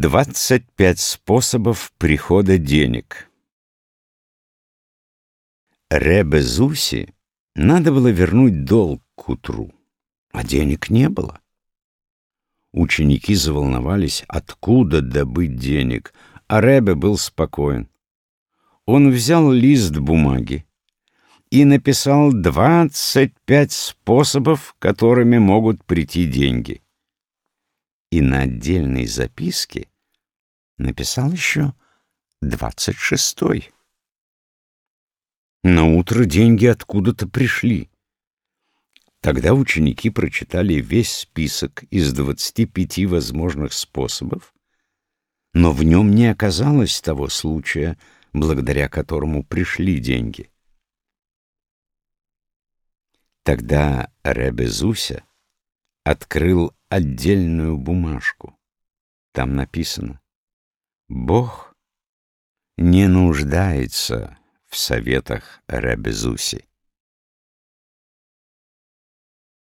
25 способов прихода денег. Ребе Зуси надо было вернуть долг к утру, а денег не было. Ученики заволновались, откуда добыть денег, а Ребе был спокоен. Он взял лист бумаги и написал 25 способов, которыми могут прийти деньги и на отдельной записке написал еще двадцать шестой. На утро деньги откуда-то пришли. Тогда ученики прочитали весь список из двадцати пяти возможных способов, но в нем не оказалось того случая, благодаря которому пришли деньги. Тогда Ребе открыл отдельную бумажку. Там написано «Бог не нуждается в советах Рабезуси».